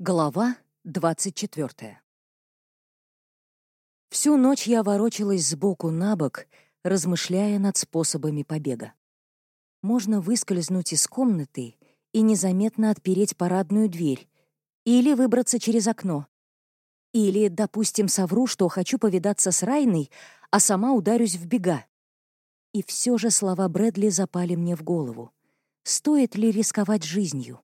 Глава 24. Всю ночь я ворочалась сбоку на бок, размышляя над способами побега. Можно выскользнуть из комнаты и незаметно отпереть парадную дверь, или выбраться через окно. Или, допустим, совру, что хочу повидаться с Райной, а сама ударюсь в бега. И все же слова Брэдли запали мне в голову. Стоит ли рисковать жизнью?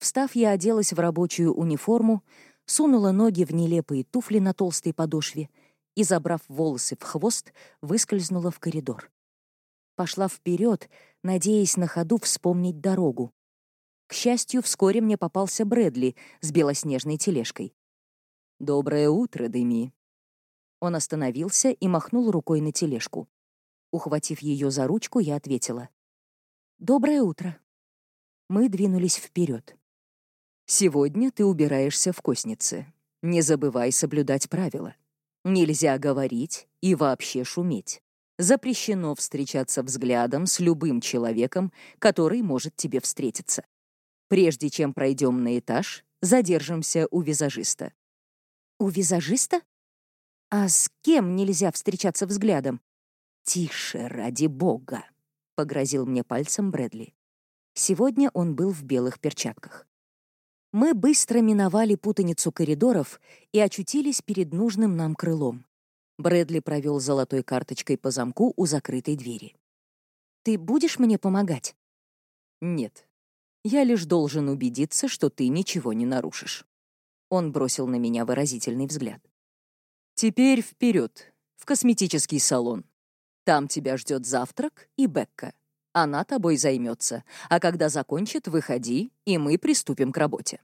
Встав, я оделась в рабочую униформу, сунула ноги в нелепые туфли на толстой подошве и, забрав волосы в хвост, выскользнула в коридор. Пошла вперед, надеясь на ходу вспомнить дорогу. К счастью, вскоре мне попался Брэдли с белоснежной тележкой. «Доброе утро, Деми». Он остановился и махнул рукой на тележку. Ухватив ее за ручку, я ответила. «Доброе утро». Мы двинулись вперед. Сегодня ты убираешься в коснице. Не забывай соблюдать правила. Нельзя говорить и вообще шуметь. Запрещено встречаться взглядом с любым человеком, который может тебе встретиться. Прежде чем пройдем на этаж, задержимся у визажиста. У визажиста? А с кем нельзя встречаться взглядом? Тише, ради бога, погрозил мне пальцем Брэдли. Сегодня он был в белых перчатках. Мы быстро миновали путаницу коридоров и очутились перед нужным нам крылом. Брэдли провел золотой карточкой по замку у закрытой двери. «Ты будешь мне помогать?» «Нет. Я лишь должен убедиться, что ты ничего не нарушишь». Он бросил на меня выразительный взгляд. «Теперь вперед, в косметический салон. Там тебя ждет завтрак и Бекка. Она тобой займется, а когда закончит, выходи, и мы приступим к работе.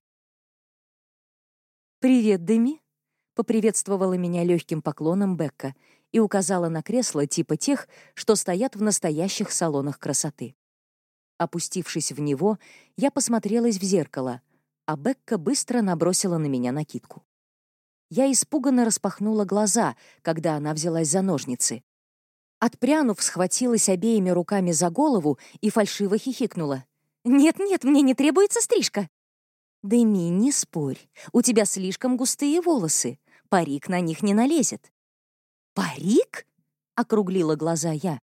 «Привет, Деми», — поприветствовала меня легким поклоном Бекка и указала на кресло типа тех, что стоят в настоящих салонах красоты. Опустившись в него, я посмотрелась в зеркало, а Бекка быстро набросила на меня накидку. Я испуганно распахнула глаза, когда она взялась за ножницы. Отпрянув, схватилась обеими руками за голову и фальшиво хихикнула. «Нет-нет, мне не требуется стрижка». «Дэми, не спорь. У тебя слишком густые волосы. Парик на них не налезет». «Парик?» — округлила глаза я.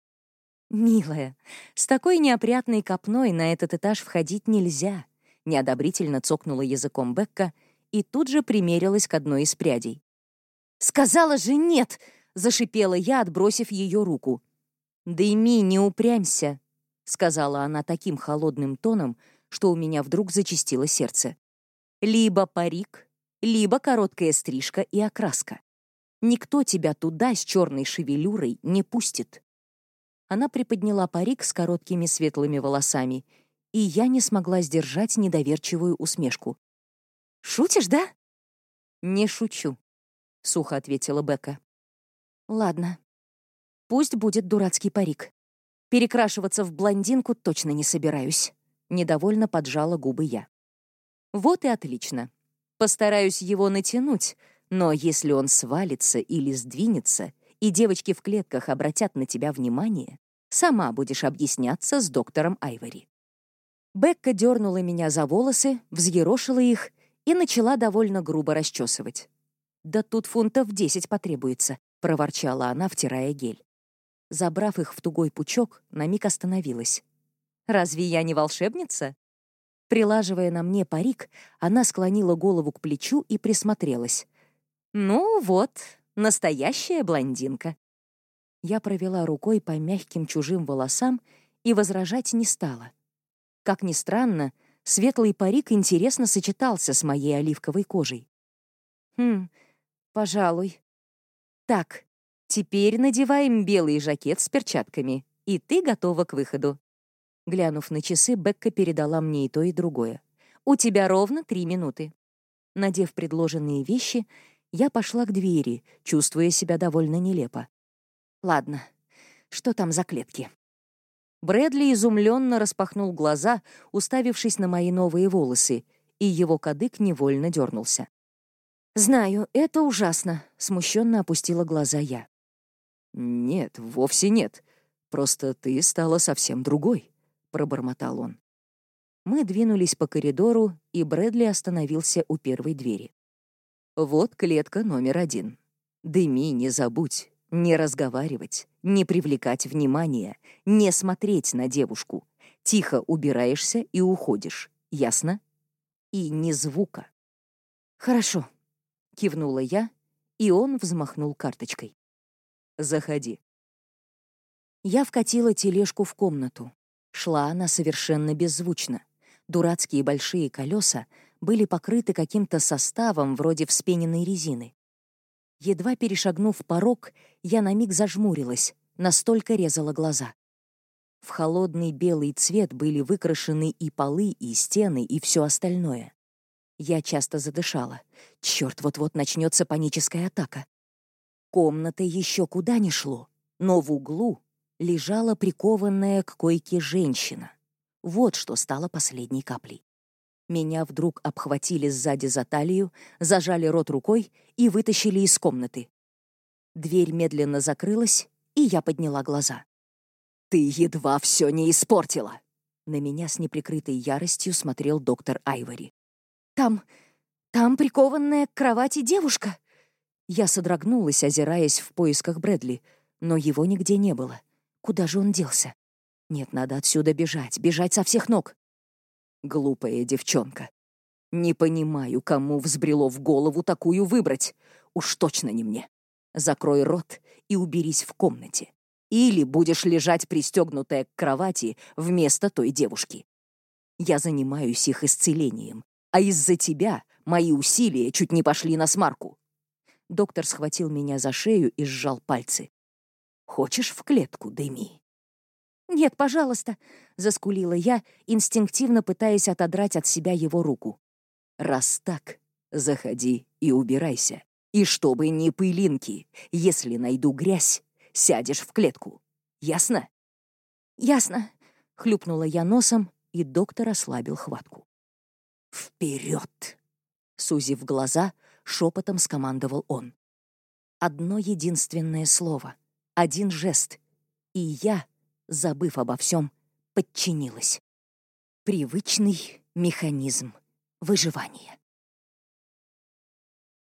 «Милая, с такой неопрятной копной на этот этаж входить нельзя», — неодобрительно цокнула языком Бекка и тут же примерилась к одной из прядей. «Сказала же нет!» Зашипела я, отбросив ее руку. «Дэйми, не упрямься», — сказала она таким холодным тоном, что у меня вдруг зачастило сердце. «Либо парик, либо короткая стрижка и окраска. Никто тебя туда с черной шевелюрой не пустит». Она приподняла парик с короткими светлыми волосами, и я не смогла сдержать недоверчивую усмешку. «Шутишь, да?» «Не шучу», — сухо ответила Бека. Ладно. Пусть будет дурацкий парик. Перекрашиваться в блондинку точно не собираюсь. Недовольно поджала губы я. Вот и отлично. Постараюсь его натянуть, но если он свалится или сдвинется, и девочки в клетках обратят на тебя внимание, сама будешь объясняться с доктором Айвори. Бекка дернула меня за волосы, взъерошила их и начала довольно грубо расчесывать. Да тут фунтов десять потребуется, — проворчала она, втирая гель. Забрав их в тугой пучок, на миг остановилась. «Разве я не волшебница?» Прилаживая на мне парик, она склонила голову к плечу и присмотрелась. «Ну вот, настоящая блондинка». Я провела рукой по мягким чужим волосам и возражать не стала. Как ни странно, светлый парик интересно сочетался с моей оливковой кожей. «Хм, пожалуй», так, теперь надеваем белый жакет с перчатками, и ты готова к выходу. Глянув на часы, Бекка передала мне и то, и другое. У тебя ровно три минуты. Надев предложенные вещи, я пошла к двери, чувствуя себя довольно нелепо. Ладно, что там за клетки? Брэдли изумленно распахнул глаза, уставившись на мои новые волосы, и его кадык невольно дернулся. «Знаю, это ужасно», — смущенно опустила глаза я. «Нет, вовсе нет. Просто ты стала совсем другой», — пробормотал он. Мы двинулись по коридору, и Брэдли остановился у первой двери. «Вот клетка номер один. Дыми, не забудь, не разговаривать, не привлекать внимания, не смотреть на девушку. Тихо убираешься и уходишь. Ясно? И ни звука». «Хорошо», — кивнула я, и он взмахнул карточкой. «Заходи». Я вкатила тележку в комнату. Шла она совершенно беззвучно. Дурацкие большие колеса были покрыты каким-то составом вроде вспененной резины. Едва перешагнув порог, я на миг зажмурилась, настолько резала глаза. В холодный белый цвет были выкрашены и полы, и стены, и все остальное. Я часто задышала. Черт, вот-вот начнется паническая атака. Комната еще куда ни шло, но в углу лежала прикованная к койке женщина. Вот что стало последней каплей. Меня вдруг обхватили сзади за талию, зажали рот рукой и вытащили из комнаты. Дверь медленно закрылась, и я подняла глаза. «Ты едва все не испортила!» На меня с неприкрытой яростью смотрел доктор Айвори. «Там... там прикованная к кровати девушка!» Я содрогнулась, озираясь в поисках Брэдли, но его нигде не было. Куда же он делся? Нет, надо отсюда бежать, бежать со всех ног. Глупая девчонка. Не понимаю, кому взбрело в голову такую выбрать. Уж точно не мне. Закрой рот и уберись в комнате. Или будешь лежать пристегнутая к кровати вместо той девушки. Я занимаюсь их исцелением, а из-за тебя мои усилия чуть не пошли на смарку. Доктор схватил меня за шею и сжал пальцы. «Хочешь в клетку, Дэми?» «Нет, пожалуйста», — заскулила я, инстинктивно пытаясь отодрать от себя его руку. «Раз так, заходи и убирайся. И чтобы не пылинки, если найду грязь, сядешь в клетку. Ясно?» «Ясно», — хлюпнула я носом, и доктор ослабил хватку. «Вперед!» — сузив глаза, шепотом скомандовал он. Одно единственное слово, один жест, и я — забыв обо всем, подчинилась. Привычный механизм выживания.